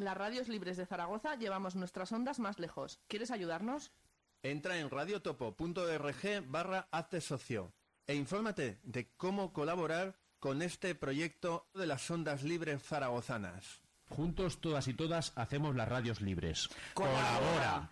Las radios libres de Zaragoza llevamos nuestras ondas más lejos. ¿Quieres ayudarnos? Entra en radiotopo.org barra hazte socio e infórmate de cómo colaborar con este proyecto de las ondas libres zaragozanas. Juntos todas y todas hacemos las radios libres. ¡Colabora!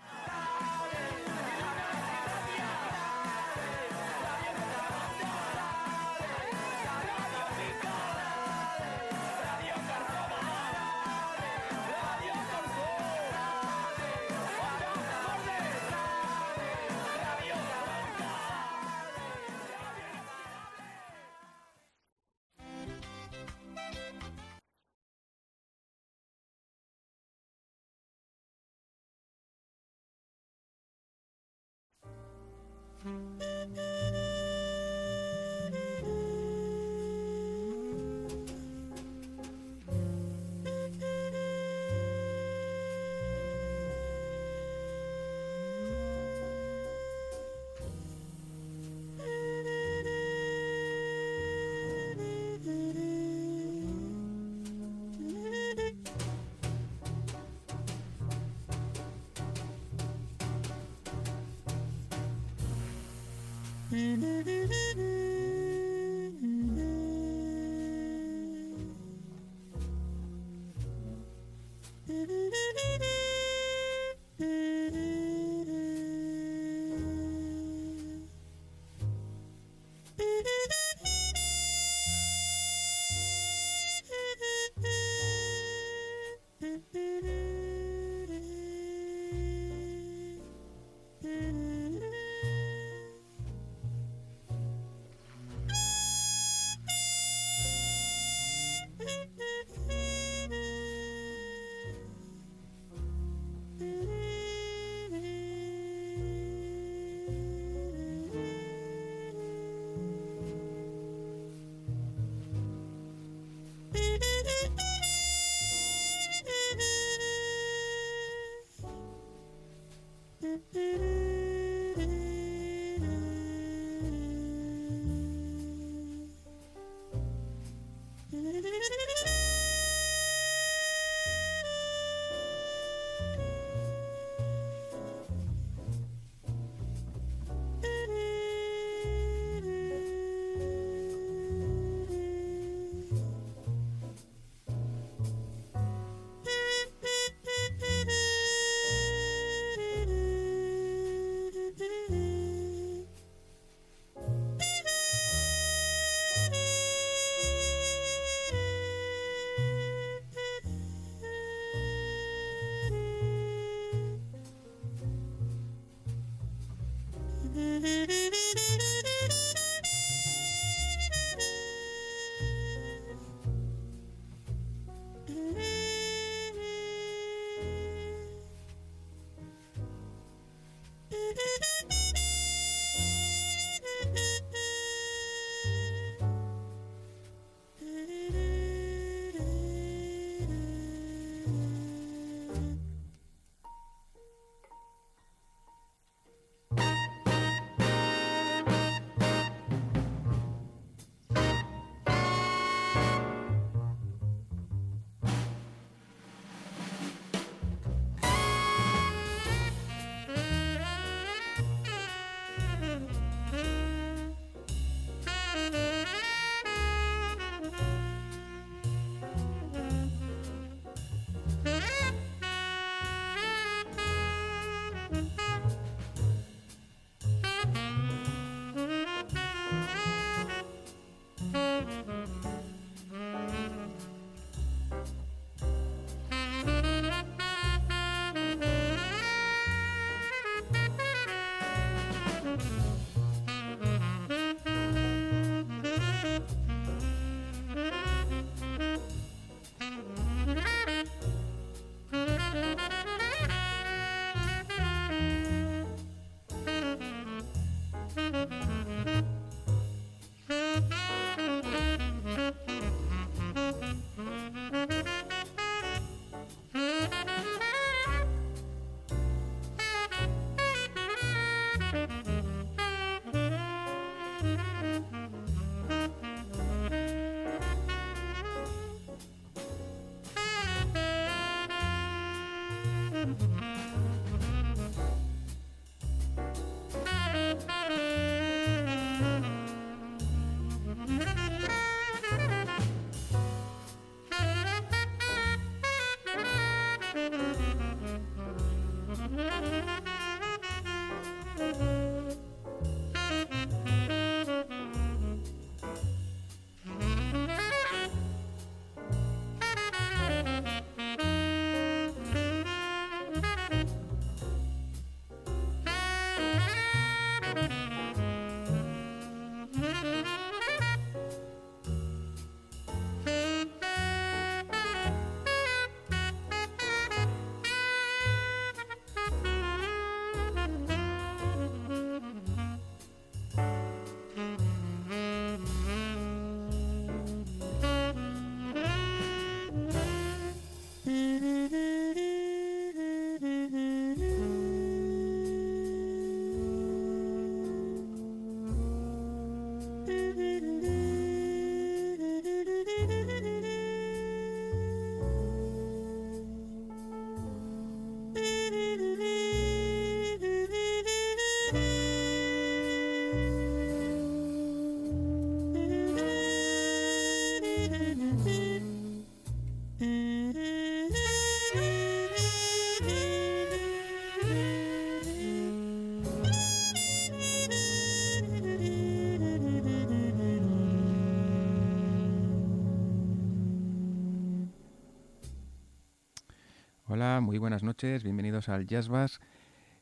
Muy buenas noches, bienvenidos al Jazz Bass,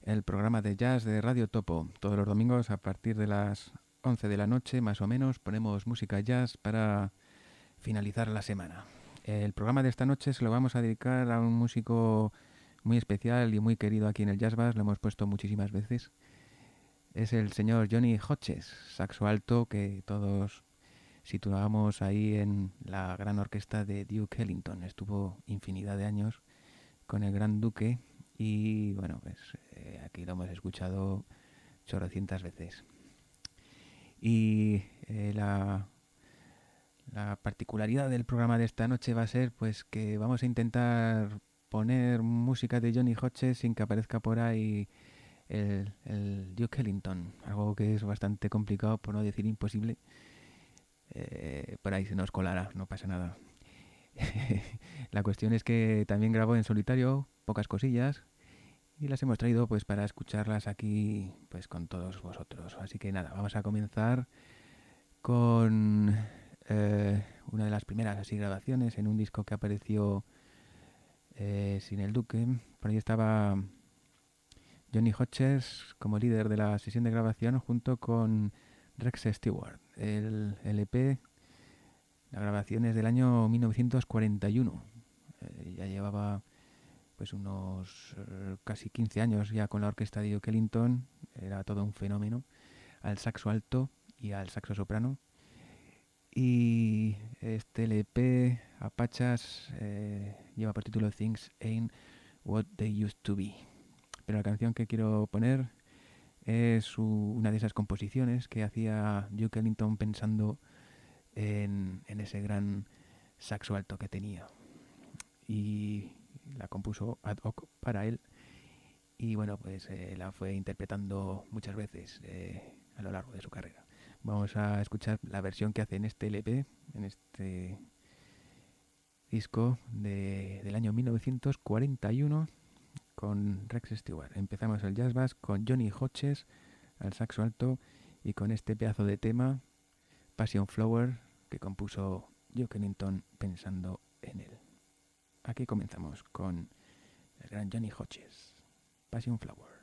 el programa de jazz de Radio Topo. Todos los domingos a partir de las 11 de la noche, más o menos, ponemos música jazz para finalizar la semana. El programa de esta noche se lo vamos a dedicar a un músico muy especial y muy querido aquí en el Jazz Bass, lo hemos puesto muchísimas veces. Es el señor Johnny Hodges, saxo alto que todos situábamos ahí en la gran orquesta de Duke Ellington. Estuvo infinidad de años con el Gran Duque y bueno, pues eh, aquí lo hemos escuchado chorrocientas veces. Y eh, la, la particularidad del programa de esta noche va a ser pues que vamos a intentar poner música de Johnny Hodges sin que aparezca por ahí el, el Duke Ellington, algo que es bastante complicado, por no decir imposible. Eh, por ahí se nos colará, no pasa nada. la cuestión es que también grabó en solitario pocas cosillas y las hemos traído pues para escucharlas aquí pues con todos vosotros. Así que nada, vamos a comenzar con eh, una de las primeras así grabaciones en un disco que apareció eh, sin el Duque. Por ahí estaba Johnny Hodges como líder de la sesión de grabación junto con Rex Stewart. El LP la grabación es del año 1941. Eh, ya llevaba pues unos eh, casi 15 años ya con la orquesta de Duke Ellington. Era todo un fenómeno. Al saxo alto y al saxo soprano. Y este LP, Apachas, eh, lleva por título Things Ain't What They Used to Be. Pero la canción que quiero poner es una de esas composiciones que hacía Duke Ellington pensando en, ese gran saxo alto que tenía. Y la compuso ad hoc para él. Y bueno, pues eh, la fue interpretando muchas veces eh, a lo largo de su carrera. Vamos a escuchar la versión que hace en este LP, en este disco de, del año 1941 con Rex Stewart. Empezamos el jazz bass con Johnny Hodges al saxo alto y con este pedazo de tema Passion Flower que compuso Duke Ellington pensando en él. Aquí comenzamos con el gran Johnny Hodges, Passion Flower.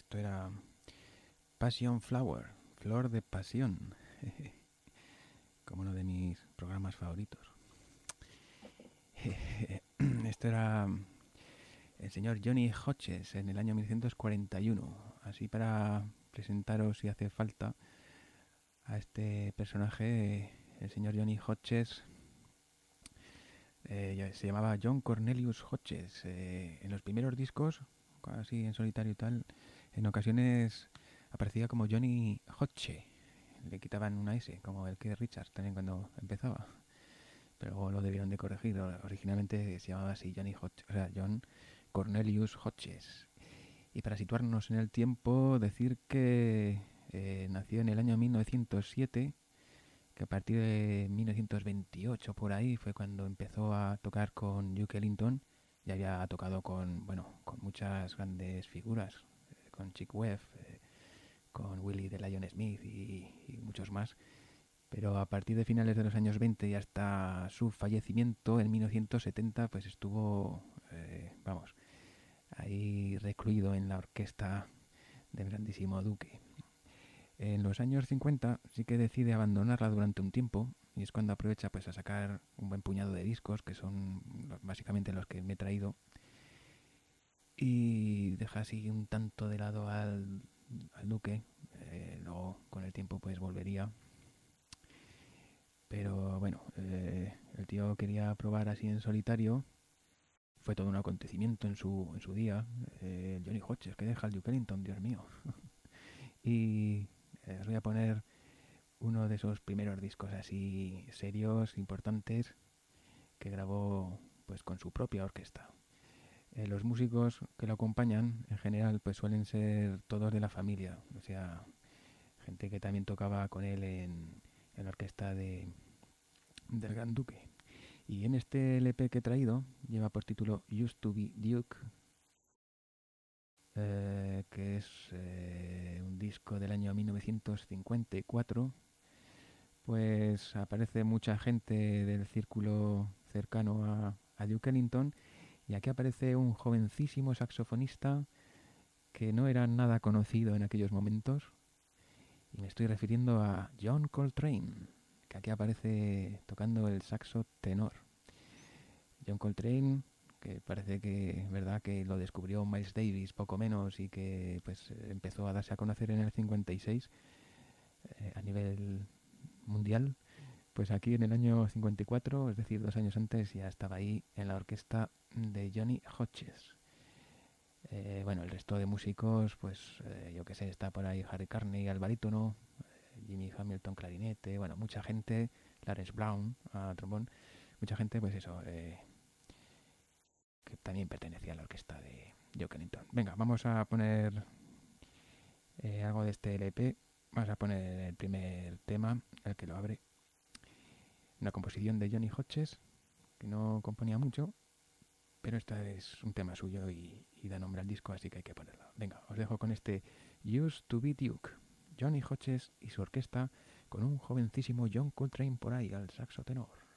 Esto era Passion Flower, Flor de Pasión, como uno de mis programas favoritos. esto era el señor Johnny Hodges en el año 1941, así para presentaros si hace falta a este personaje, el señor Johnny Hodges. Eh, se llamaba John Cornelius Hodges. Eh, en los primeros discos, así en solitario y tal, en ocasiones aparecía como Johnny Hodge. Le quitaban una S, como el que Richards también cuando empezaba. Pero luego lo debieron de corregir. Originalmente se llamaba así Johnny Hodge, o sea, John Cornelius Hodges. Y para situarnos en el tiempo, decir que eh, nació en el año 1907, que a partir de 1928 por ahí fue cuando empezó a tocar con Duke Ellington y había tocado con, bueno, con muchas grandes figuras, con Chick Webb, eh, con Willie de Lion Smith y, muchos más. Pero a partir de finales de los años 20 y hasta su fallecimiento en 1970, pues estuvo, vamos, ahí recluido en la orquesta del grandísimo Duque. En los años 50 sí que decide abandonarla durante un tiempo y es cuando aprovecha pues a sacar un buen puñado de discos que son básicamente los que me he traído y deja así un tanto de lado al, Duque. Eh, luego con el tiempo pues volvería. Pero bueno, eh, el tío quería probar así en solitario fue todo un acontecimiento en su, en su día. Eh, Johnny Hodges, que deja el Duke Ellington, Dios mío. y eh, os voy a poner uno de esos primeros discos así serios, importantes, que grabó pues con su propia orquesta. Eh, los músicos que lo acompañan, en general, pues suelen ser todos de la familia, o sea, gente que también tocaba con él en, la orquesta de, del Gran Duque. Y en este LP que he traído lleva por título Used to be Duke, eh, que es eh, un disco del año 1954. Pues aparece mucha gente del círculo cercano a, a Duke Ellington y aquí aparece un jovencísimo saxofonista que no era nada conocido en aquellos momentos. Y me estoy refiriendo a John Coltrane que aquí aparece tocando el saxo tenor. John Coltrane, que parece que verdad que lo descubrió Miles Davis poco menos y que pues empezó a darse a conocer en el 56 eh, a nivel mundial, pues aquí en el año 54, es decir, dos años antes, ya estaba ahí en la orquesta de Johnny Hodges. Eh, bueno, el resto de músicos, pues eh, yo que sé, está por ahí Harry Carney al barítono, Jimmy Hamilton clarinete, bueno, mucha gente, Lawrence Brown a trombón, mucha gente, pues eso, eh, que también pertenecía a la orquesta de Joe Ellington. Venga, vamos a poner eh, algo de este LP. Vamos a poner el primer tema, el que lo abre. Una composición de Johnny Hodges, que no componía mucho, pero esta es un tema suyo y, da nombre al disco, así que hay que ponerlo. Venga, os dejo con este Used to be Duke. Johnny Hodges y su orquesta con un jovencísimo John Coltrane por ahí al saxo tenor.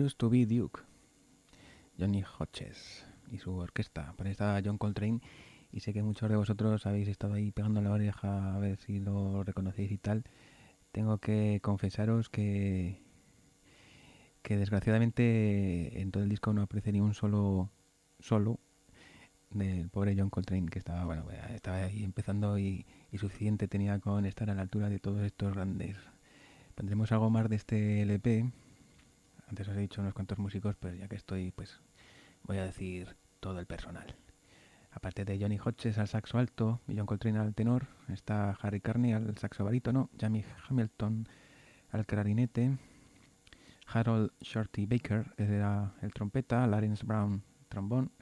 Used to be Duke, Johnny Hodges y su orquesta. Por ahí está John Coltrane y sé que muchos de vosotros habéis estado ahí pegando la oreja a ver si lo reconocéis y tal. Tengo que confesaros que que desgraciadamente en todo el disco no aparece ni un solo solo del pobre John Coltrane que estaba bueno estaba ahí empezando y, y suficiente tenía con estar a la altura de todos estos grandes. Pondremos algo más de este LP antes os he dicho unos cuantos músicos, pero ya que estoy, pues voy a decir todo el personal. Aparte de Johnny Hodges al saxo alto y John Coltrane al tenor, está Harry Carney al saxo barítono, Jamie Hamilton al clarinete, Harold Shorty Baker era el trompeta, Lawrence Brown trombón,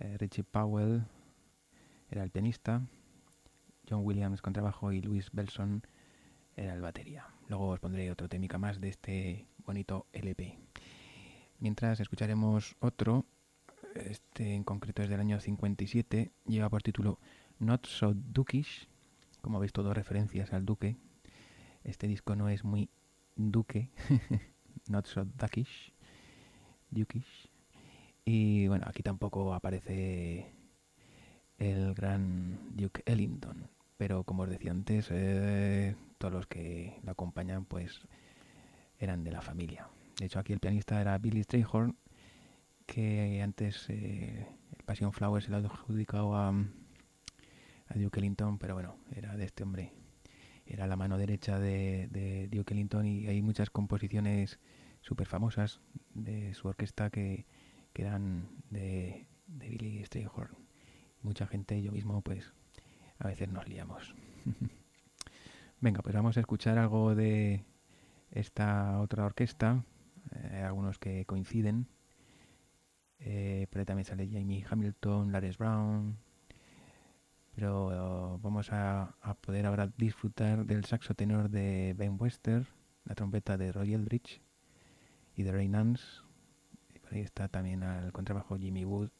eh, Richie Powell era el pianista, John Williams contrabajo y Louis Belson era el batería. Luego os pondré otro témica más de este bonito LP. Mientras escucharemos otro, este en concreto es del año 57, lleva por título Not So Dukish, como veis todo referencias al duque. Este disco no es muy duque, Not So Dukish, Dukish. Y bueno, aquí tampoco aparece el gran Duke Ellington, pero como os decía antes, eh, todos los que lo acompañan pues eran de la familia. De hecho, aquí el pianista era Billy Strayhorn, que antes eh, el Passion Flower se lo adjudicado a, Duke Ellington, pero bueno, era de este hombre. Era la mano derecha de, Duke Ellington y hay muchas composiciones súper famosas de su orquesta que, que eran de, de Billy Strayhorn. Mucha gente, yo mismo, pues a veces nos liamos. Venga, pues vamos a escuchar algo de, esta otra orquesta, eh, algunos que coinciden. Eh, pero también sale Jamie Hamilton, Lares Brown. Pero vamos a, poder ahora disfrutar del saxo tenor de Ben Wester, la trompeta de Roy Eldridge y de Ray Nance. Por ahí está también al contrabajo Jimmy Wood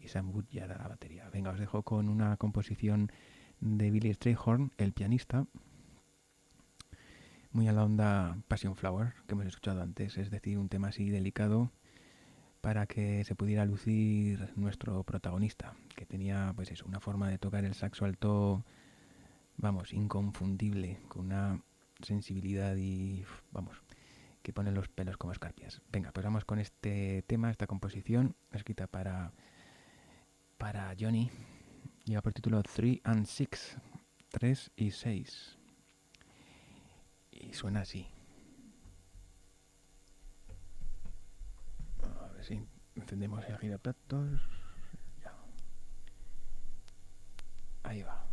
y Sam Wood ya da la batería. Venga, os dejo con una composición de Billy Strayhorn, el pianista muy a la onda Passion Flower que hemos escuchado antes, es decir, un tema así delicado para que se pudiera lucir nuestro protagonista, que tenía pues eso, una forma de tocar el saxo alto, vamos, inconfundible, con una sensibilidad y vamos, que pone los pelos como escarpias. Venga, pues vamos con este tema, esta composición escrita para para Johnny. Lleva por título 3 and 6, 3 y 6 y suena así. A ver si encendemos el giraplatos. Ya. Ahí va.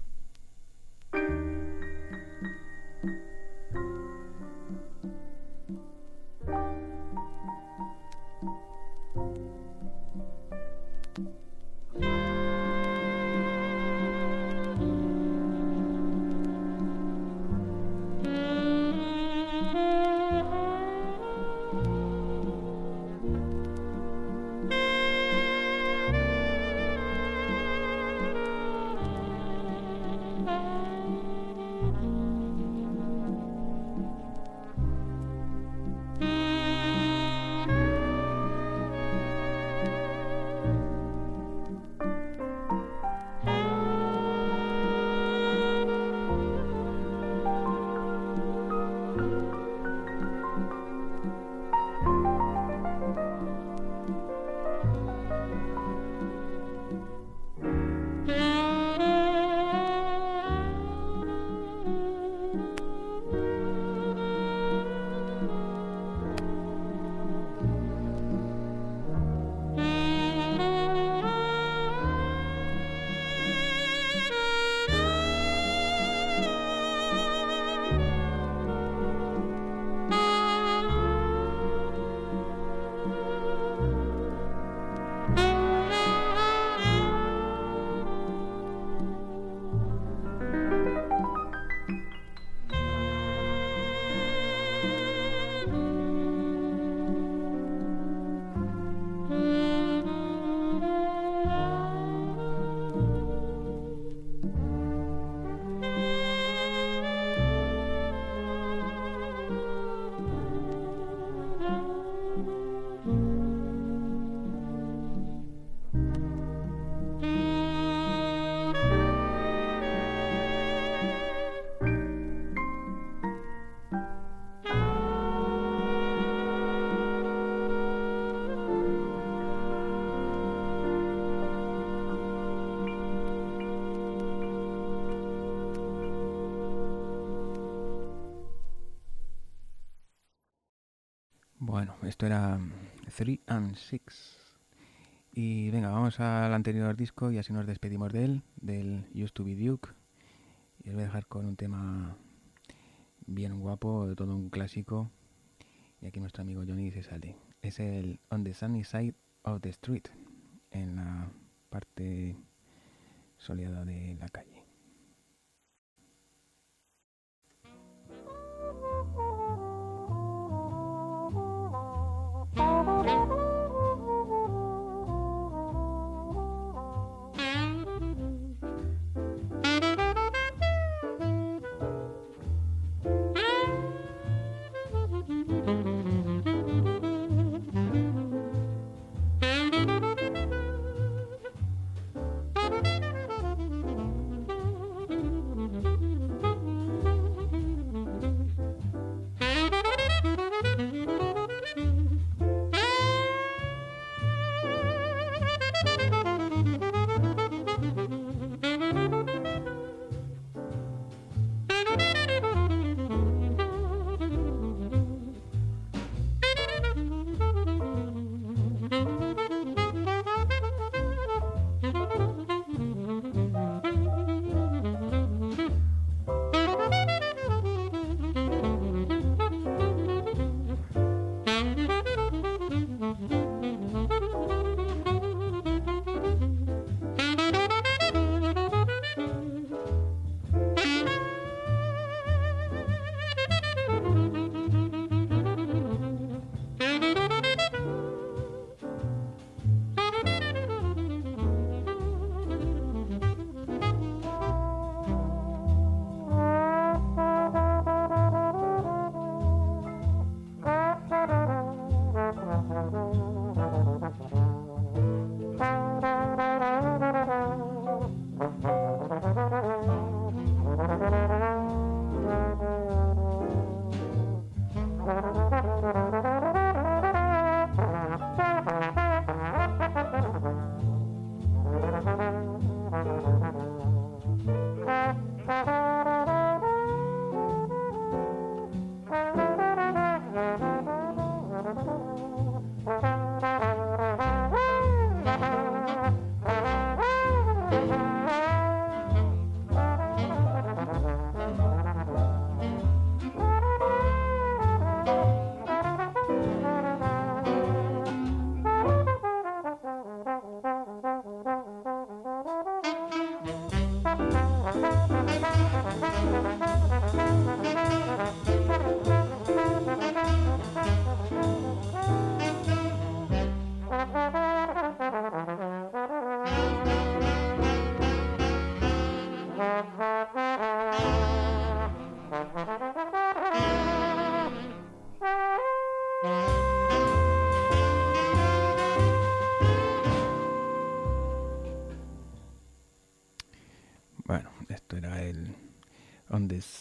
Esto era 3 and 6. Y venga, vamos al anterior disco y así nos despedimos de él, del Used to Be Duke. Y os voy a dejar con un tema bien guapo, de todo un clásico. Y aquí nuestro amigo Johnny se sale. Es el On the Sunny Side of the Street, en la parte soleada de la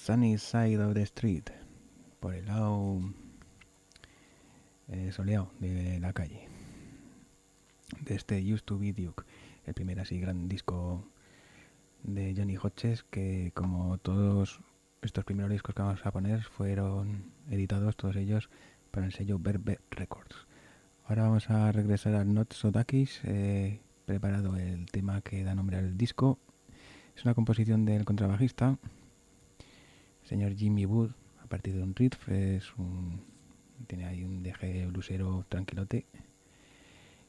Sunny Side of the Street, por el lado eh, soleado de la calle, de este Used to Be Duke, el primer así gran disco de Johnny Hodges que como todos estos primeros discos que vamos a poner fueron editados todos ellos para el sello Verbe Records. Ahora vamos a regresar a Not Sodakis, eh, preparado el tema que da nombre al disco. Es una composición del contrabajista, señor Jimmy Wood, a partir de un riff, es un, tiene ahí un deje blusero tranquilote,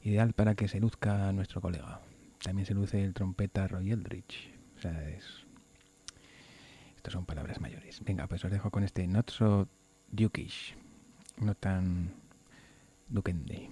ideal para que se luzca nuestro colega. También se luce el trompeta Roy Eldridge. O sea, es... Estas son palabras mayores. Venga, pues os dejo con este Not So Dukish. No tan duquende.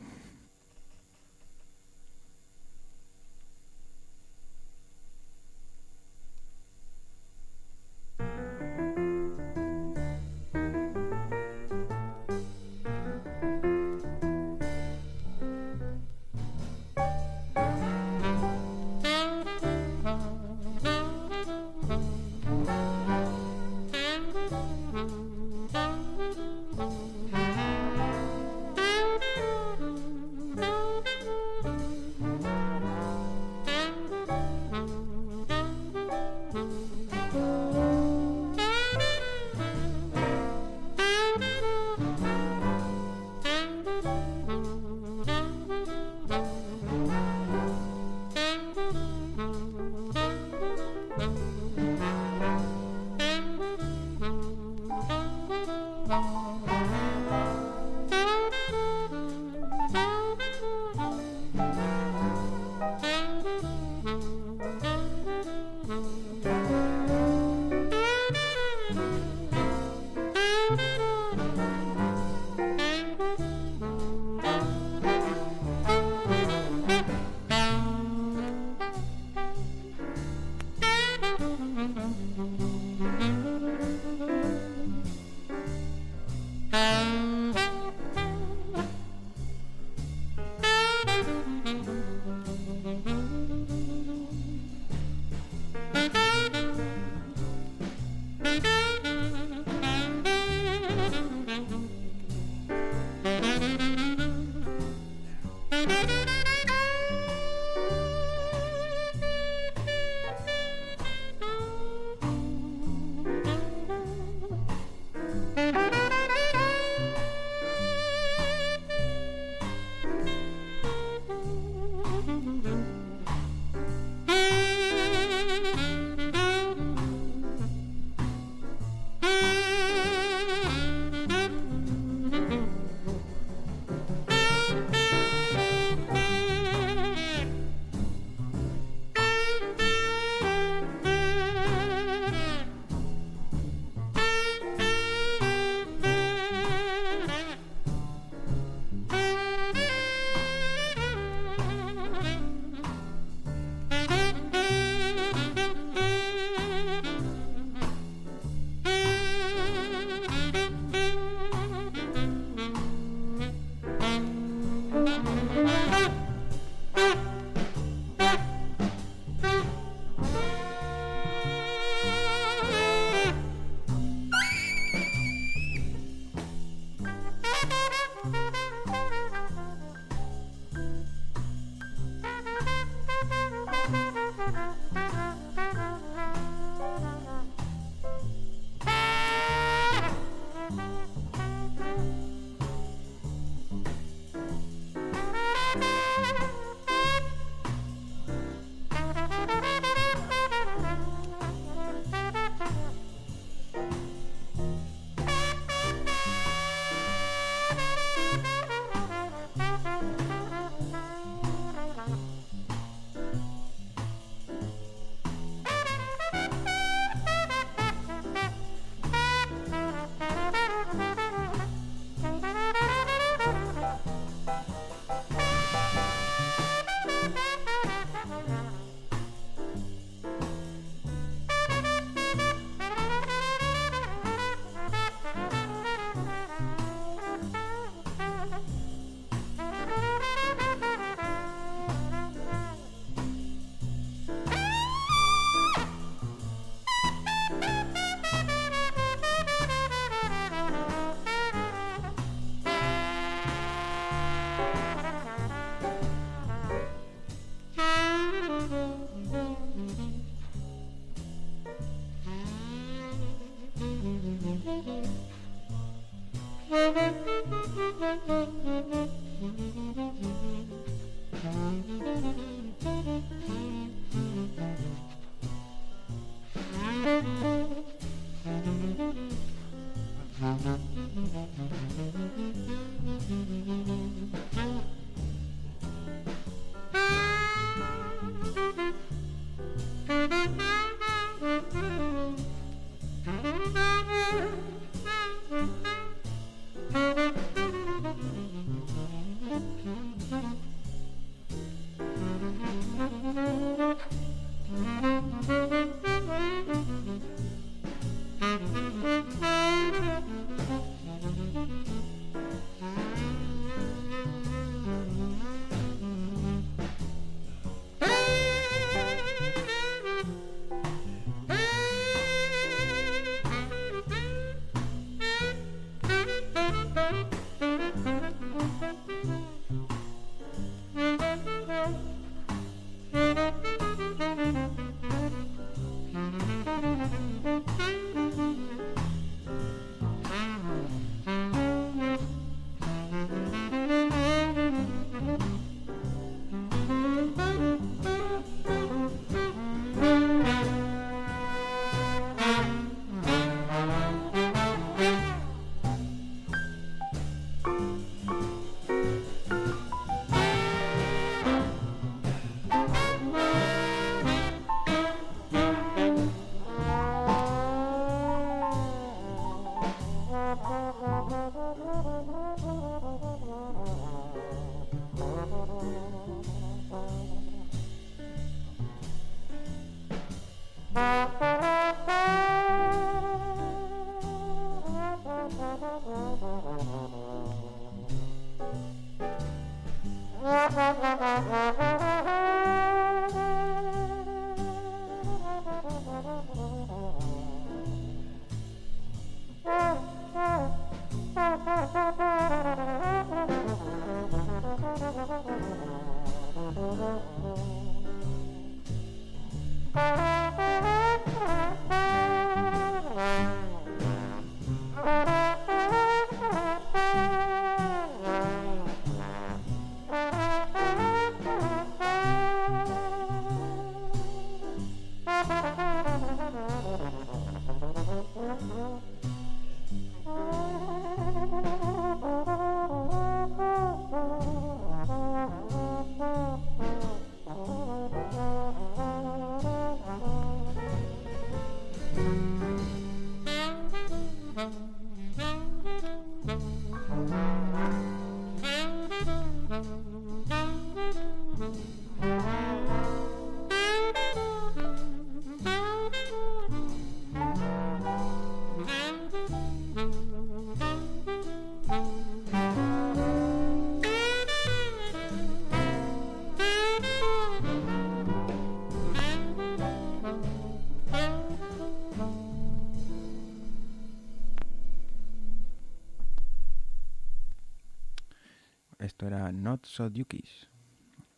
Not So Dukies,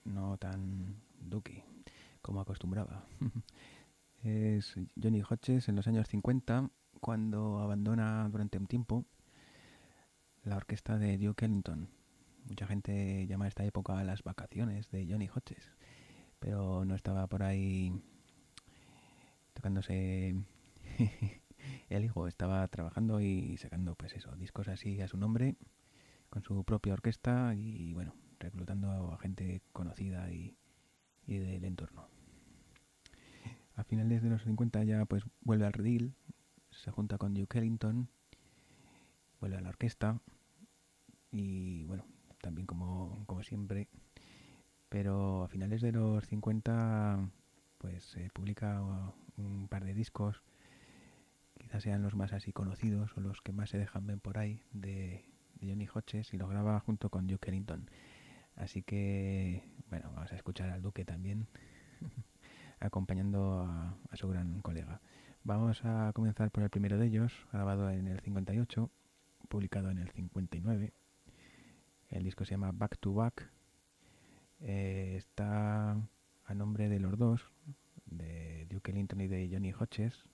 no tan Duki como acostumbraba. es Johnny Hodges en los años 50 cuando abandona durante un tiempo la orquesta de Duke Ellington. Mucha gente llama a esta época las vacaciones de Johnny Hodges, pero no estaba por ahí tocándose el hijo, estaba trabajando y sacando pues eso, discos así a su nombre con su propia orquesta y bueno, reclutando a gente conocida y, y del entorno. A finales de los 50 ya pues vuelve al redil, se junta con Duke Ellington, vuelve a la orquesta y bueno, también como, como siempre, pero a finales de los 50 pues se publica un par de discos, quizás sean los más así conocidos o los que más se dejan ver por ahí de, de Johnny Hodges y lo graba junto con Duke Ellington. Así que, bueno, vamos a escuchar al Duque también, acompañando a, su gran colega. Vamos a comenzar por el primero de ellos, grabado en el 58, publicado en el 59. El disco se llama Back to Back. Eh, está a nombre de los dos, de Duke Ellington y de Johnny Hodges.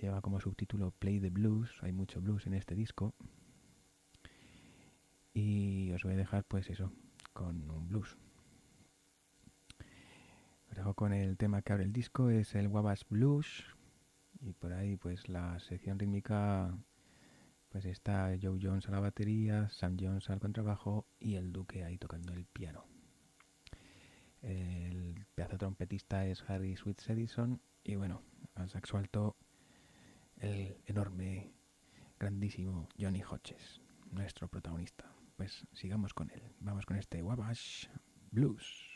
Lleva como subtítulo Play the Blues. Hay mucho blues en este disco. Y os voy a dejar pues eso, con un blues. Con el tema que abre el disco, es el Wabash Blues, Y por ahí, pues la sección rítmica, pues está Joe Jones a la batería, Sam Jones al contrabajo y el Duque ahí tocando el piano. El pedazo trompetista es Harry Sweets Edison y bueno, al saxo alto el enorme, grandísimo Johnny Hodges, nuestro protagonista. Pues sigamos con él. Vamos con este Wabash Blues.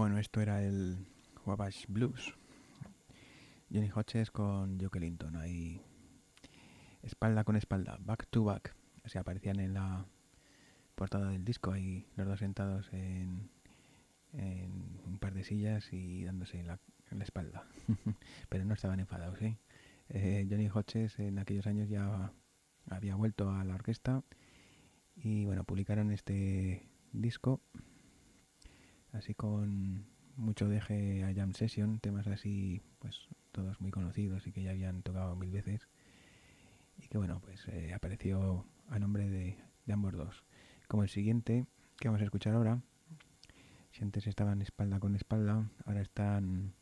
Bueno, esto era el Wabash Blues. Johnny Hodges con Duke Ellington ahí espalda con espalda, back to back. O aparecían en la portada del disco ahí los dos sentados en, un par de sillas y dándose la, la espalda. Pero no estaban enfadados, ¿eh? ¿eh? Johnny Hodges en aquellos años ya había vuelto a la orquesta y bueno, publicaron este disco así con mucho deje a Jam Session, temas así, pues todos muy conocidos y que ya habían tocado mil veces. Y que bueno, pues eh, apareció a nombre de, ambos dos. Como el siguiente que vamos a escuchar ahora, si antes estaban espalda con espalda, ahora están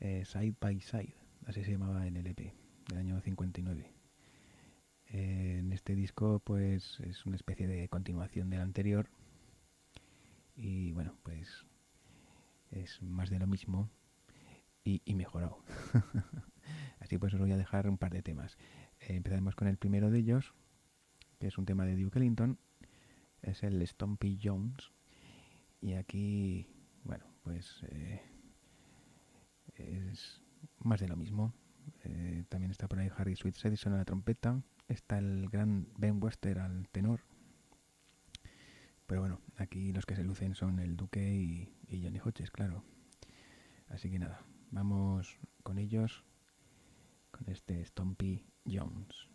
eh, side by side, así se llamaba en el EP del año 59. Eh, en este disco pues es una especie de continuación del anterior y bueno más de lo mismo y, y mejorado así pues os voy a dejar un par de temas. Eh, empezaremos con el primero de ellos que es un tema de Duke Ellington es el Stompy Jones. Y aquí bueno pues eh, es más de lo mismo. Eh, también está por ahí Harry Sweet Edison a la trompeta. Está el gran Ben Wester al tenor. Pero bueno, aquí los que se lucen son el Duque y, y Johnny Hodges, claro. Así que nada, vamos con ellos, con este Stompy Jones.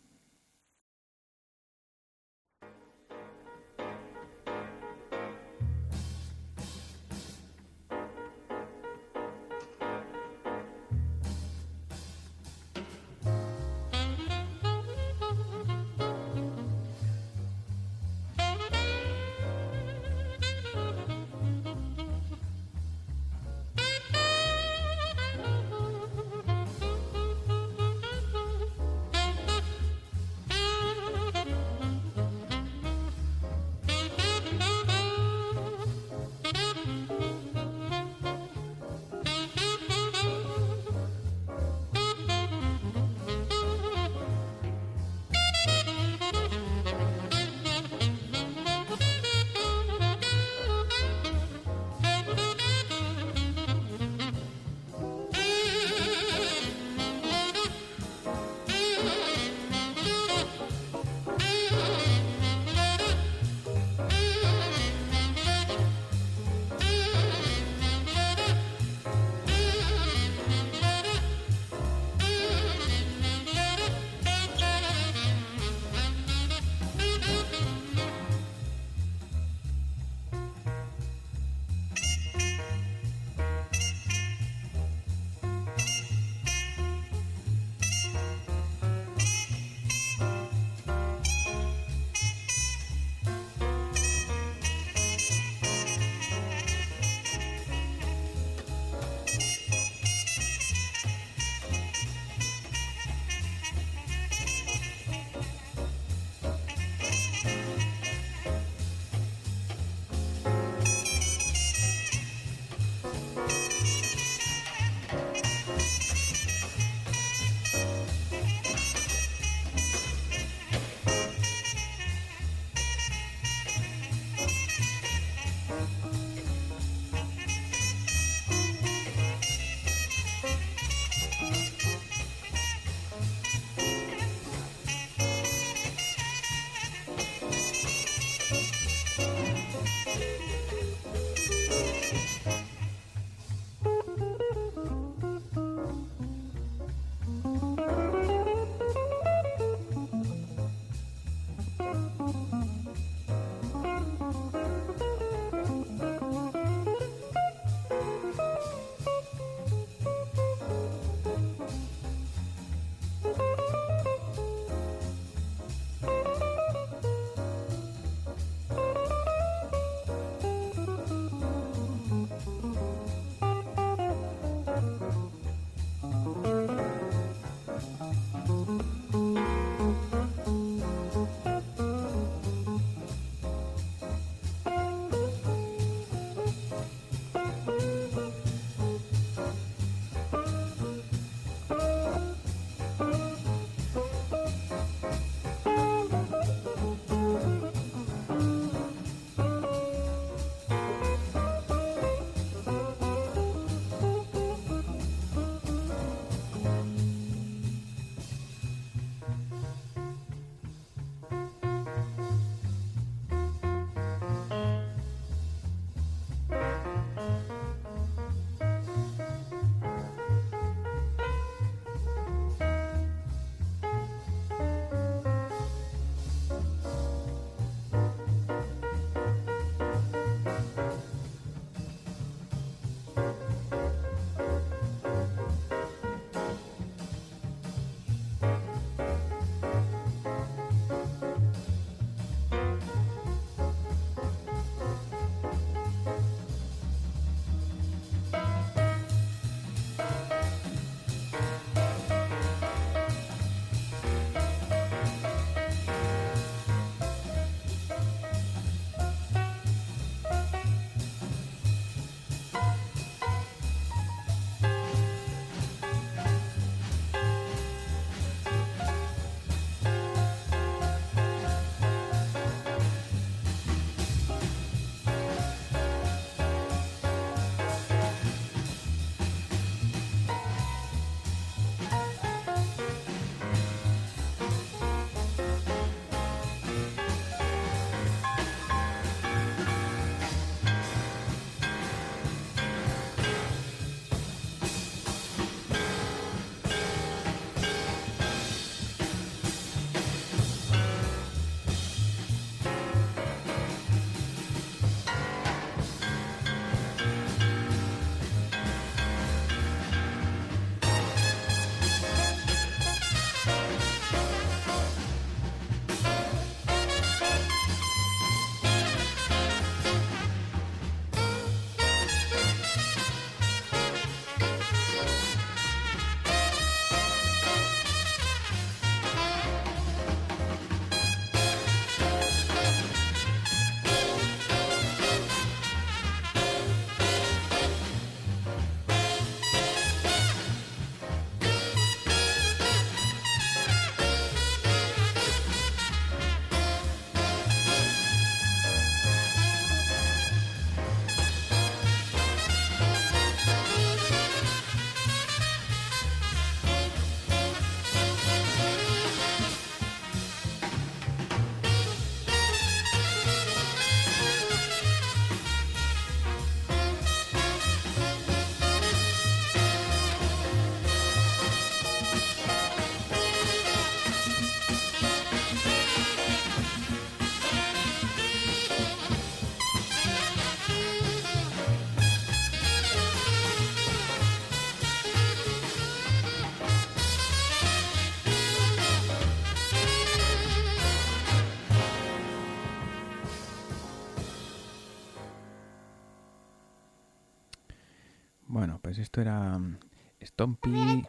Era mm, Stompy,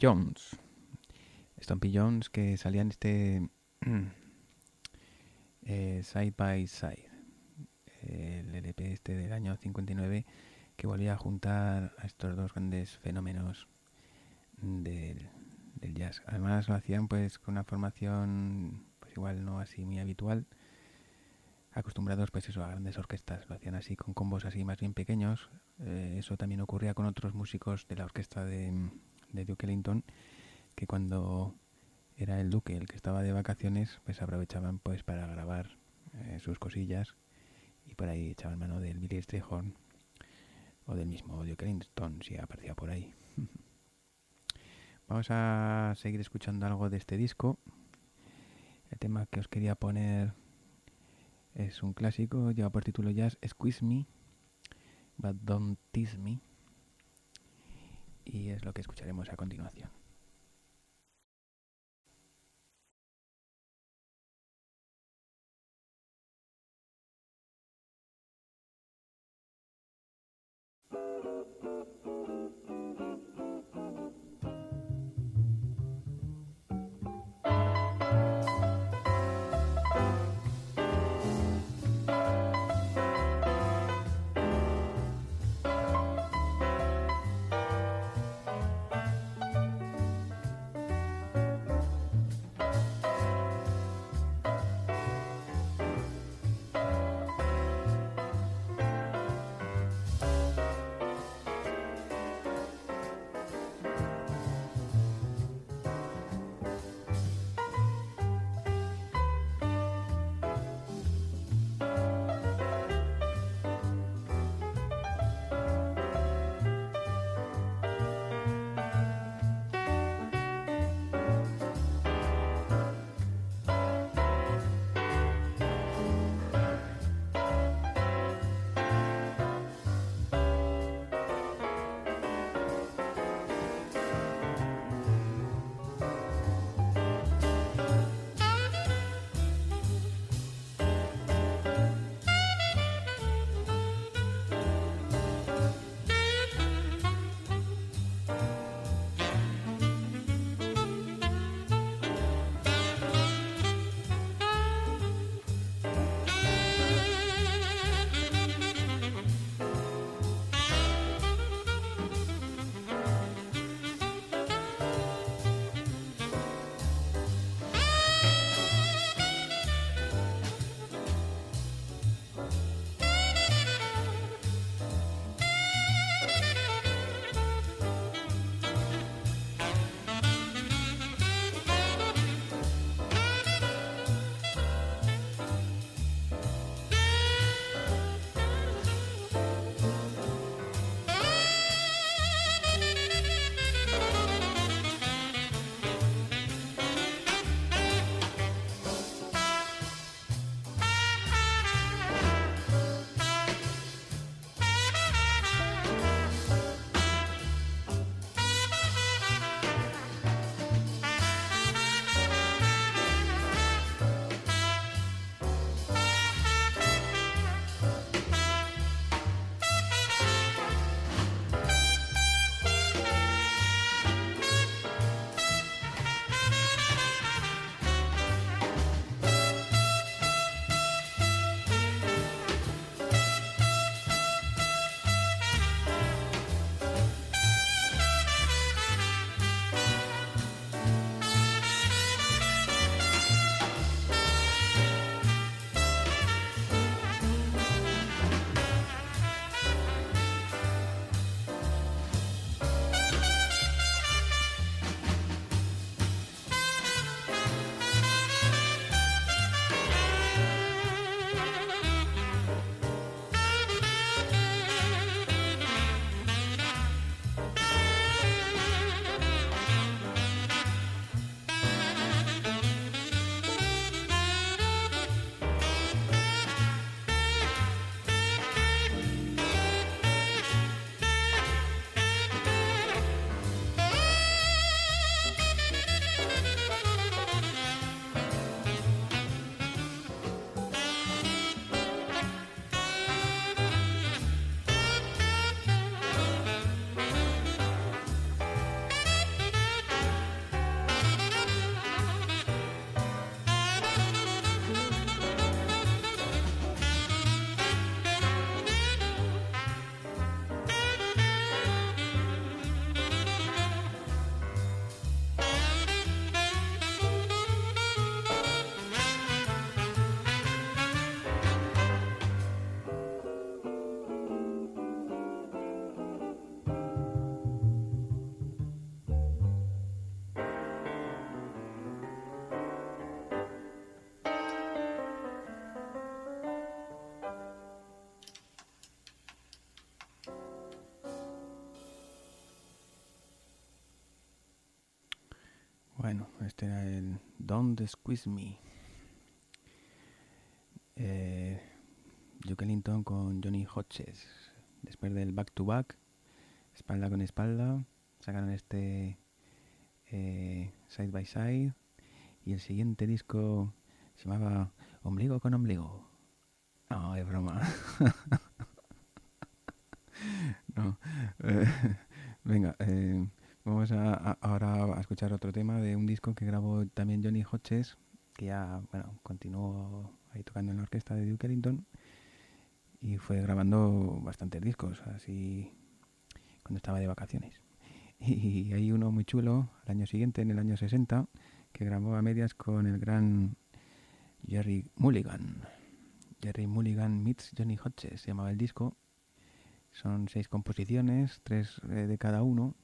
Jones. Stompy Jones que salía en este eh, Side by Side, el LP este del año 59 que volvía a juntar a estos dos grandes fenómenos del, del jazz. Además lo hacían pues con una formación pues igual no así muy habitual, acostumbrados pues eso a grandes orquestas, lo hacían así con combos así más bien pequeños. Eh, eso también ocurría con otros músicos de la orquesta de, Duke Ellington, que cuando era el Duque el que estaba de vacaciones, pues aprovechaban pues para grabar eh, sus cosillas y por ahí echaban mano del Billy Strayhorn o del mismo Duke Ellington si aparecía por ahí. Vamos a seguir escuchando algo de este disco. El tema que os quería poner es un clásico, lleva por título Jazz Squeeze Me, But Don't Tease Me. Y es lo que escucharemos a continuación. Don't Squeeze Me. Eh, Duke Ellington con Johnny Hodges. Después del back to back, espalda con espalda, sacaron este eh, side by side. Y el siguiente disco se llamaba Ombligo con Ombligo. No, es broma. no. eh, venga, eh, vamos a, ahora a escuchar otro tema de un disco que grabó también Johnny Hodges, que ya, bueno, continuó ahí tocando en la orquesta de Duke Ellington y fue grabando bastantes discos, así cuando estaba de vacaciones. Y hay uno muy chulo, al año siguiente, en el año 60, que grabó a medias con el gran Jerry Mulligan. Jerry Mulligan meets Johnny Hodges, se llamaba el disco. Son seis composiciones, tres eh, de cada uno.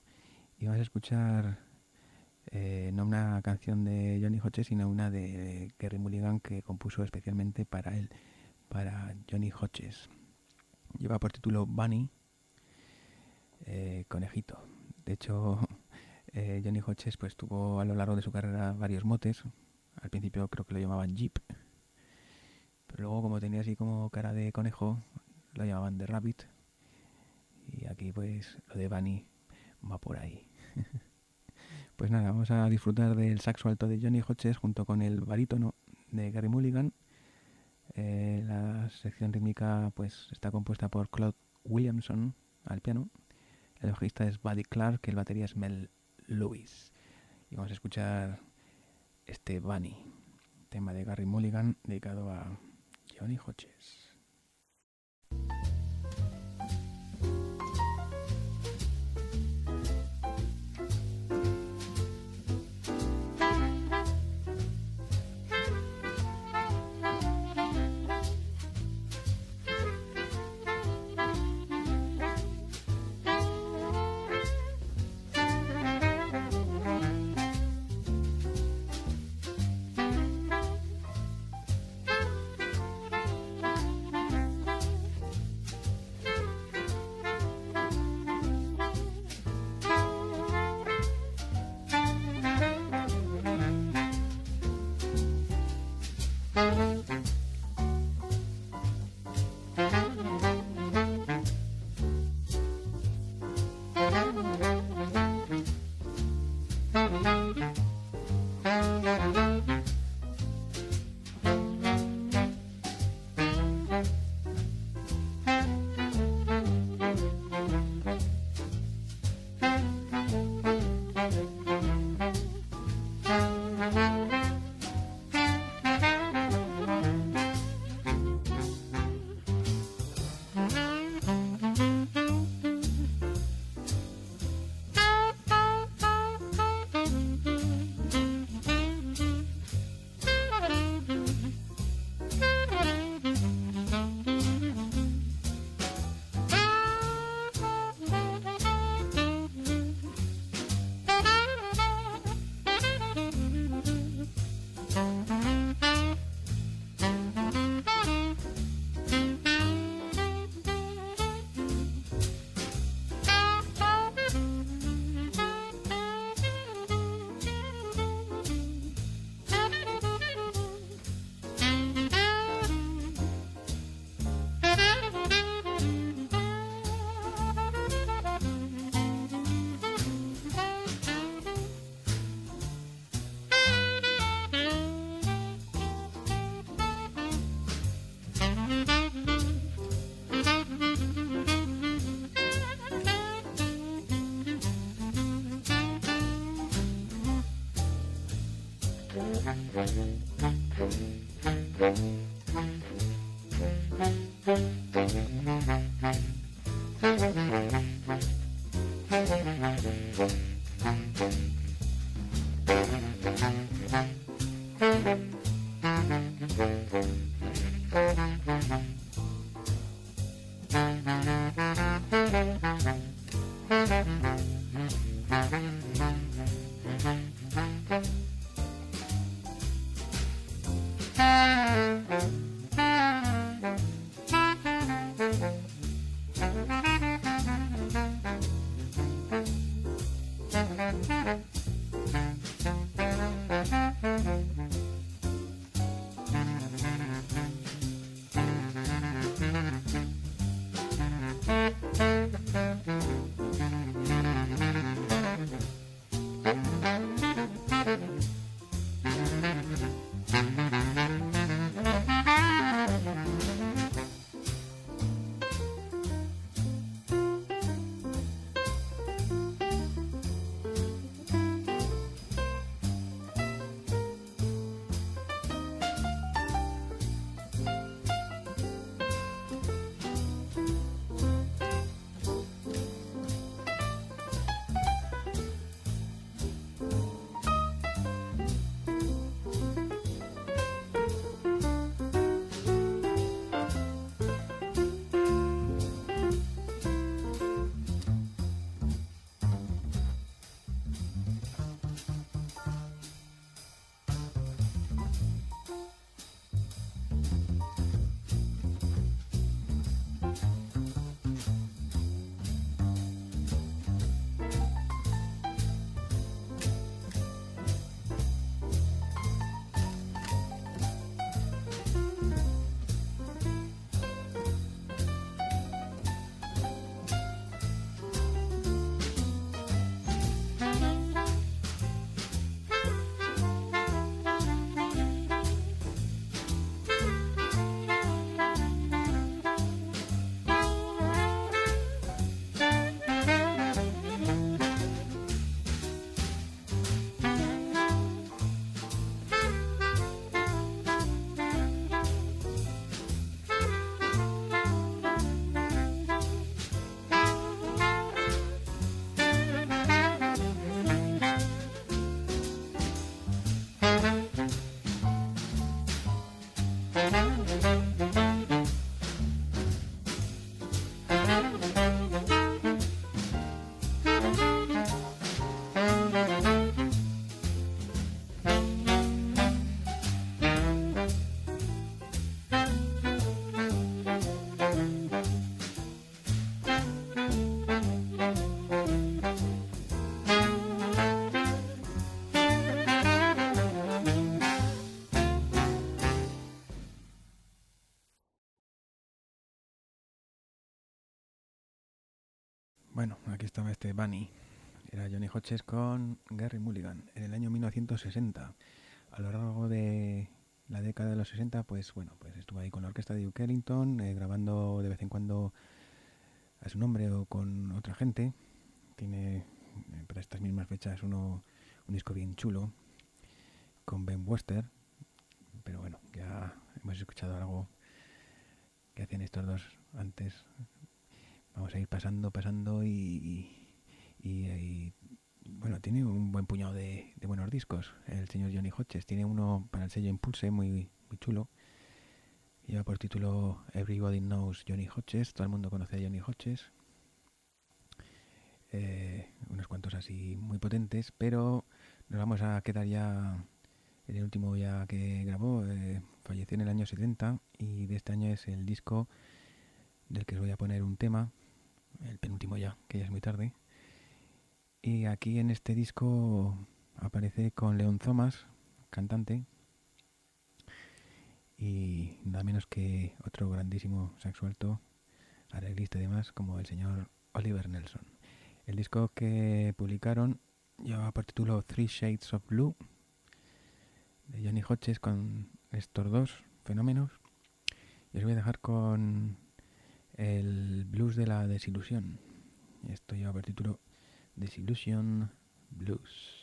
Y vamos a escuchar eh, no una canción de Johnny Hodges, sino una de Jerry Mulligan que compuso especialmente para él, para Johnny Hodges. Lleva por título Bunny, eh, conejito. De hecho, eh, Johnny Hodges pues tuvo a lo largo de su carrera varios motes. Al principio creo que lo llamaban Jeep, pero luego como tenía así como cara de conejo, lo llamaban The Rabbit. Y aquí pues lo de Bunny va por ahí. pues nada, vamos a disfrutar del saxo alto de Johnny Hodges junto con el barítono de Gary Mulligan. Eh, la sección rítmica pues está compuesta por Claude Williamson al piano. El bajista es Buddy Clark, el batería es Mel Lewis. Y vamos a escuchar este Bunny, tema de Gary Mulligan dedicado a Johnny Hodges. Bye. Aquí estaba este Bunny. Era Johnny Hodges con Gary Mulligan en el año 1960. A lo largo de la década de los 60, pues bueno, pues estuvo ahí con la orquesta de Duke Ellington, eh, grabando de vez en cuando a su nombre o con otra gente. Tiene eh, para estas mismas fechas uno, un disco bien chulo con Ben Wester. Pero bueno, ya hemos escuchado algo que hacían estos dos antes. Vamos a ir pasando, pasando y, bueno, tiene un buen puñado de, de buenos discos el señor Johnny Hodges. Tiene uno para el sello Impulse muy, muy chulo. Lleva por título Everybody Knows Johnny Hodges. Todo el mundo conoce a Johnny Hodges. Eh, unos cuantos así muy potentes, pero nos vamos a quedar ya en el último ya que grabó. eh, falleció en el año 70 y de este año es el disco del que os voy a poner un tema, el penúltimo ya, que ya es muy tarde. Y aquí en este disco aparece con Leon Thomas, cantante, y nada menos que otro grandísimo saxo alto, arreglista y demás, como el señor Oliver Nelson. El disco que publicaron llevaba por título Three Shades of Blue, de Johnny Hodges con estos dos fenómenos. Y os voy a dejar con el blues de la desilusión. Esto lleva por título Desillusion Blues.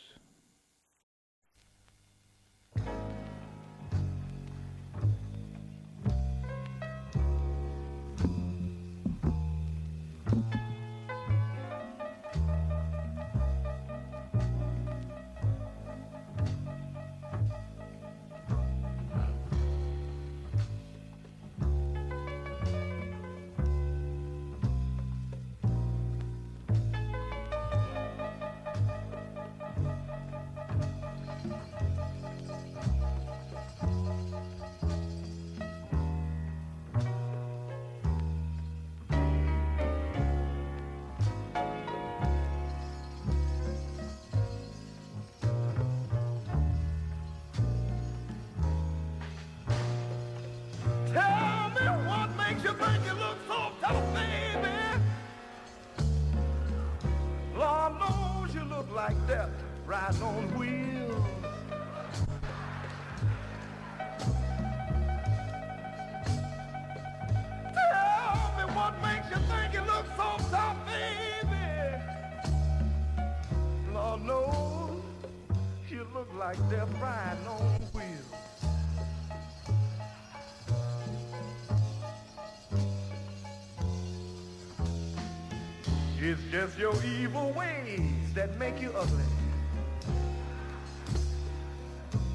That make you ugly.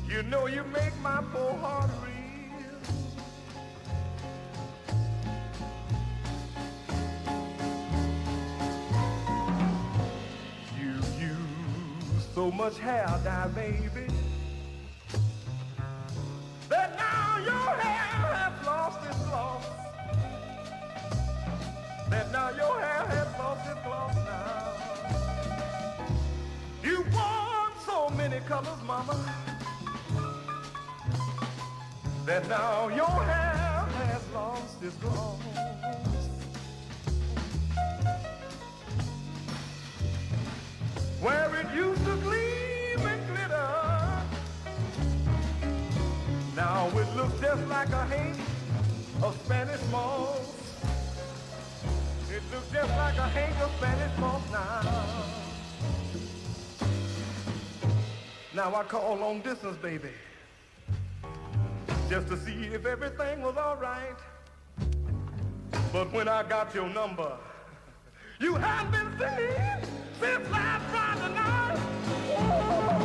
You know you make my poor heart real. You use so much hair dye, baby, that now your hair has lost its gloss that now your hair has lost its gloss now. Many colors, mama, that now your hair has lost its gloss. Where it used to gleam and glitter, now it looks just like a hank of Spanish moss. It looks just like a hank of Spanish moss now. Now I call long distance, baby, just to see if everything was all right. But when I got your number, you have been singing since last Friday night.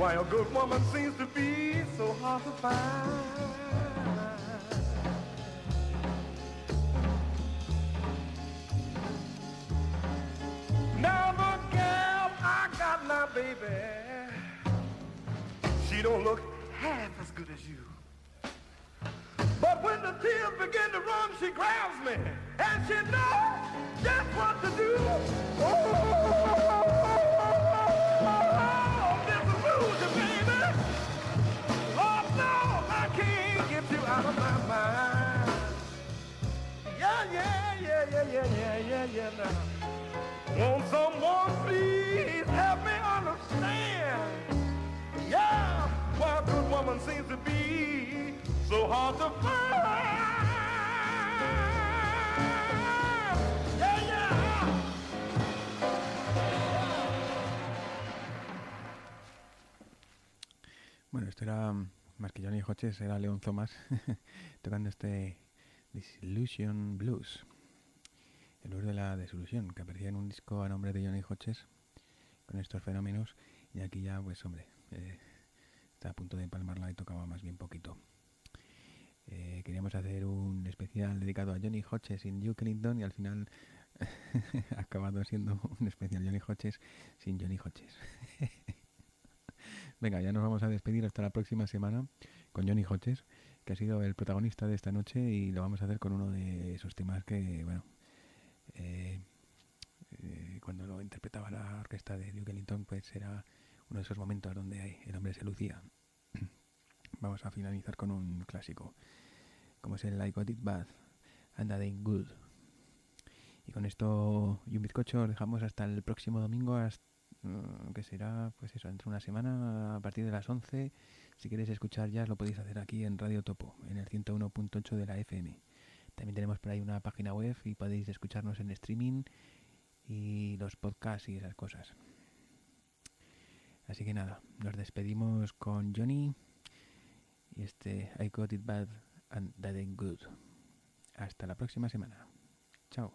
Why a good woman seems to be so hard to find? Now the girl I got now, baby. She don't look half as good as you. But when the tears begin to run, she grabs me, and she knows just what to do. Oh, out of my mind. Yeah, yeah, yeah, yeah, yeah, yeah, yeah, yeah. Now, won't someone please help me understand? Yeah, why a good woman seems to be so hard to find. Yeah, yeah. Bueno, esto era mm, más que Johnny Hodges, era León Thomas tocando este Disillusion Blues. El blues de la desilusión, que aparecía en un disco a nombre de Johnny Hodges con estos fenómenos. Y aquí ya, pues hombre, eh, está a punto de palmarla y tocaba más bien poquito. Eh, queríamos hacer un especial dedicado a Johnny Hodges sin Duke Ellington y al final ha acabado siendo un especial Johnny Hodges sin Johnny Hodges. Venga, ya nos vamos a despedir hasta la próxima semana con Johnny Hodges, que ha sido el protagonista de esta noche y lo vamos a hacer con uno de esos temas que, bueno, eh, eh, cuando lo interpretaba la orquesta de Duke Ellington, pues era uno de esos momentos donde el hombre se lucía. Vamos a finalizar con un clásico, como es el I Got It Bad and Ain't Good. Y con esto y un bizcocho os dejamos hasta el próximo domingo, hasta, que será, pues eso, entre una semana a partir de las 11. Si queréis escuchar jazz lo podéis hacer aquí en Radio Topo, en el 101.8 de la FM. También tenemos por ahí una página web y podéis escucharnos en streaming y los podcasts y esas cosas. Así que nada, nos despedimos con Johnny y este I Got It Bad and That Ain't Good. Hasta la próxima semana. Chao.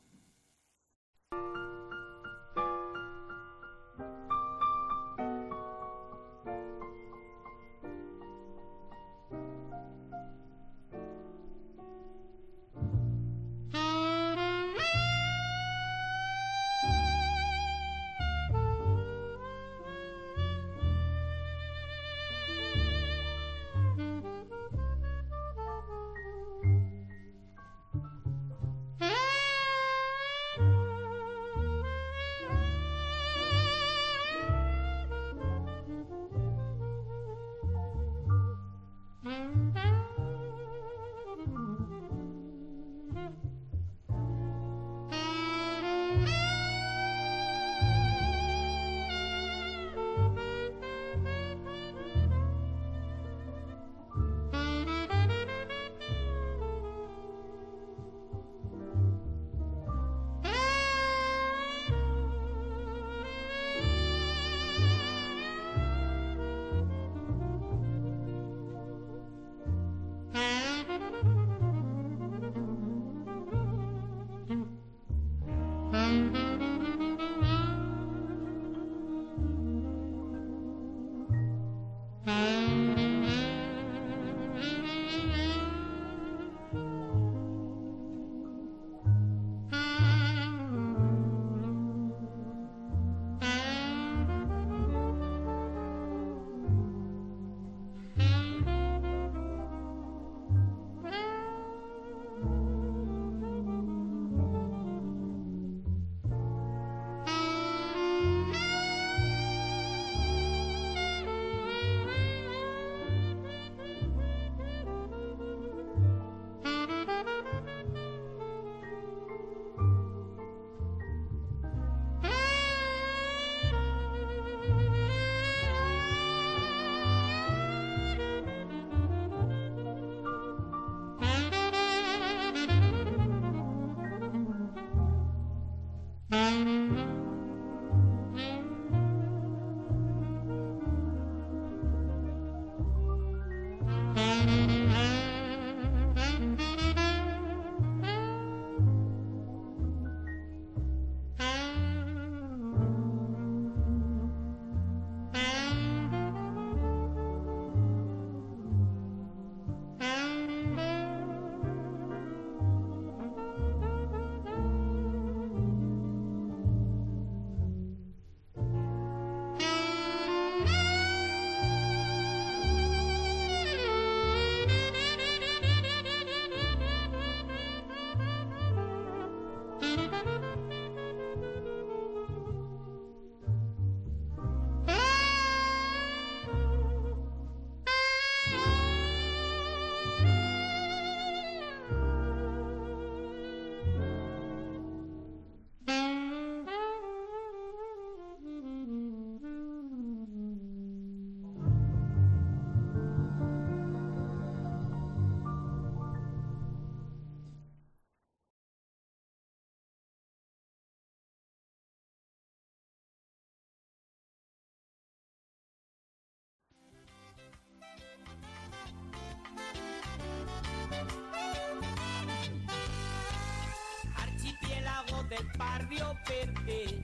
Barrio verde